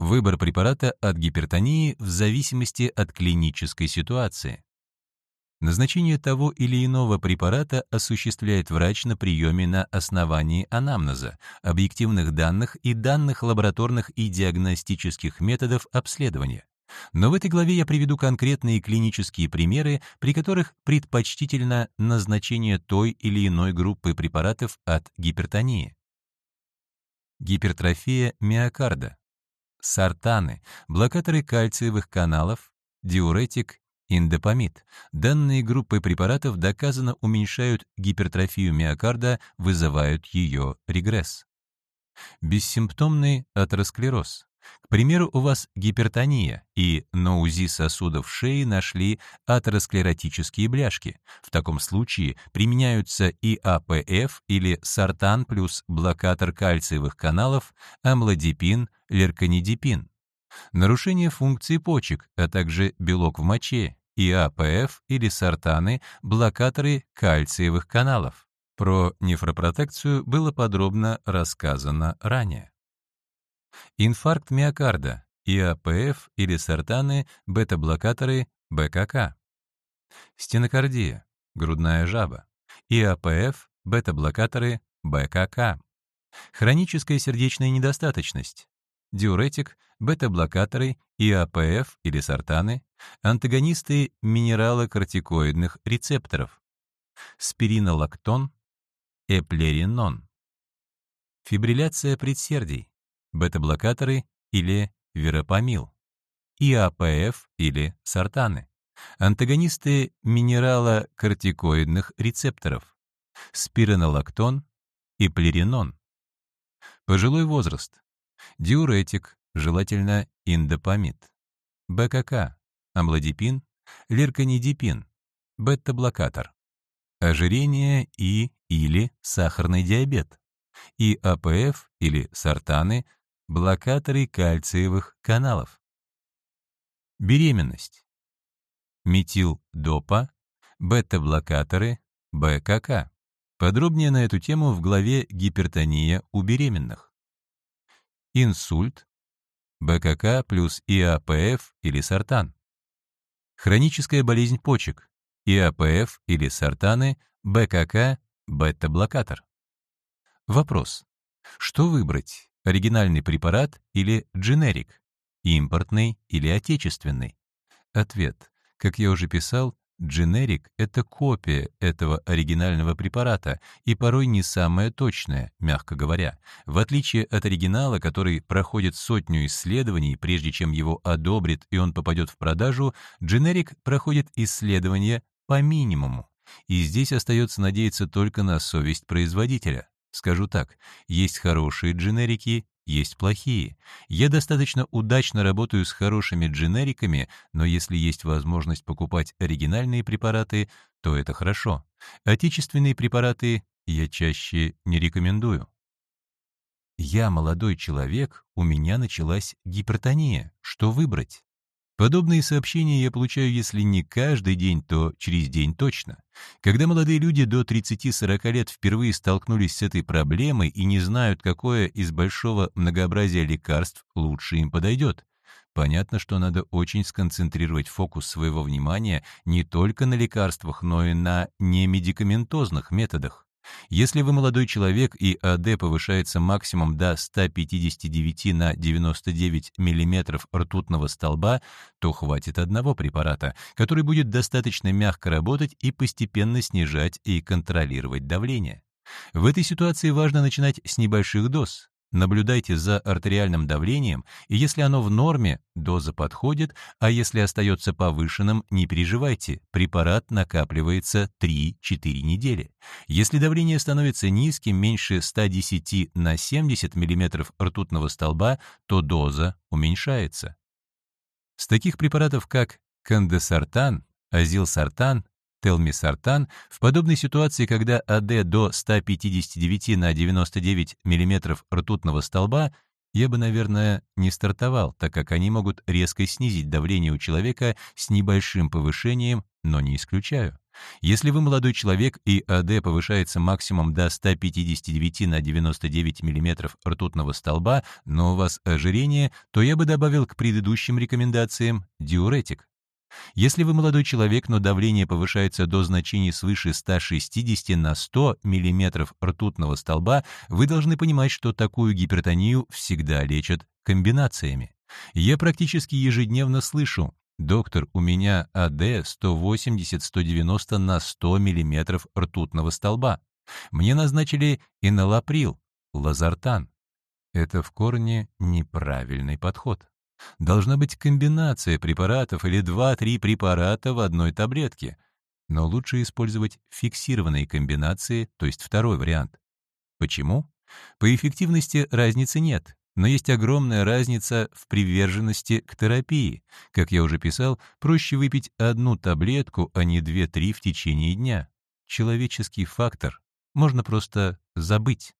Выбор препарата от гипертонии в зависимости от клинической ситуации. Назначение того или иного препарата осуществляет врач на приеме на основании анамнеза, объективных данных и данных лабораторных и диагностических методов обследования. Но в этой главе я приведу конкретные клинические примеры, при которых предпочтительно назначение той или иной группы препаратов от гипертонии. Гипертрофия миокарда, сартаны, блокаторы кальциевых каналов, диуретик Индопамид. Данные группы препаратов доказанно уменьшают гипертрофию миокарда, вызывают ее регресс. Бессимптомный атеросклероз. К примеру, у вас гипертония, и на УЗИ сосудов шеи нашли атеросклеротические бляшки. В таком случае применяются и АПФ или сартан плюс блокатор кальциевых каналов, амлодипин, лерканидипин. Нарушение функции почек, а также белок в моче, ИАПФ или сортаны, блокаторы кальциевых каналов. Про нефропротекцию было подробно рассказано ранее. Инфаркт миокарда, ИАПФ или сортаны, бета-блокаторы, БКК. Стенокардия, грудная жаба, ИАПФ, бета-блокаторы, БКК. Хроническая сердечная недостаточность, диуретик, бета-блокаторы, ИАПФ или сортаны, антагонисты минералокортикоидных рецепторов, спиринолактон, эплеринон, фибрилляция предсердий, бета-блокаторы или верапамил, ИАПФ или сортаны, антагонисты минералокортикоидных рецепторов, спиринолактон, эплеринон, пожилой возраст, диуретик, желательно индопамид, БКК, амлодипин, лирканидипин, бета-блокатор, ожирение и или сахарный диабет, и АПФ или сортаны, блокаторы кальциевых каналов. Беременность. Метилдопа, бета-блокаторы, БКК. Подробнее на эту тему в главе «Гипертония у беременных». Инсульт, БКК плюс ИАПФ или сортан. Хроническая болезнь почек, ИАПФ или сортаны, БКК, бета-блокатор. Вопрос. Что выбрать, оригинальный препарат или дженерик, импортный или отечественный? Ответ. Как я уже писал, Дженерик — это копия этого оригинального препарата и порой не самая точная, мягко говоря. В отличие от оригинала, который проходит сотню исследований, прежде чем его одобрят и он попадет в продажу, дженерик проходит исследования по минимуму. И здесь остается надеяться только на совесть производителя. Скажу так, есть хорошие дженерики, есть плохие. Я достаточно удачно работаю с хорошими дженериками, но если есть возможность покупать оригинальные препараты, то это хорошо. Отечественные препараты я чаще не рекомендую. Я молодой человек, у меня началась гипертония. Что выбрать? Подобные сообщения я получаю, если не каждый день, то через день точно. Когда молодые люди до 30-40 лет впервые столкнулись с этой проблемой и не знают, какое из большого многообразия лекарств лучше им подойдет, понятно, что надо очень сконцентрировать фокус своего внимания не только на лекарствах, но и на немедикаментозных методах. Если вы молодой человек и АД повышается максимум до 159 на 99 мм ртутного столба, то хватит одного препарата, который будет достаточно мягко работать и постепенно снижать и контролировать давление. В этой ситуации важно начинать с небольших доз. Наблюдайте за артериальным давлением, и если оно в норме, доза подходит, а если остается повышенным, не переживайте, препарат накапливается 3-4 недели. Если давление становится низким, меньше 110 на 70 мм ртутного столба, то доза уменьшается. С таких препаратов, как кандесартан, азилсартан, Телмисартан в подобной ситуации, когда АД до 159 на 99 мм ртутного столба, я бы, наверное, не стартовал, так как они могут резко снизить давление у человека с небольшим повышением, но не исключаю. Если вы молодой человек и АД повышается максимум до 159 на 99 мм ртутного столба, но у вас ожирение, то я бы добавил к предыдущим рекомендациям диуретик. Если вы молодой человек, но давление повышается до значений свыше 160 на 100 мм ртутного столба, вы должны понимать, что такую гипертонию всегда лечат комбинациями. Я практически ежедневно слышу «Доктор, у меня АД 180-190 на 100 мм ртутного столба. Мне назначили инолаприл, лазартан». Это в корне неправильный подход. Должна быть комбинация препаратов или 2-3 препарата в одной таблетке. Но лучше использовать фиксированные комбинации, то есть второй вариант. Почему? По эффективности разницы нет, но есть огромная разница в приверженности к терапии. Как я уже писал, проще выпить одну таблетку, а не 2-3 в течение дня. Человеческий фактор. Можно просто забыть.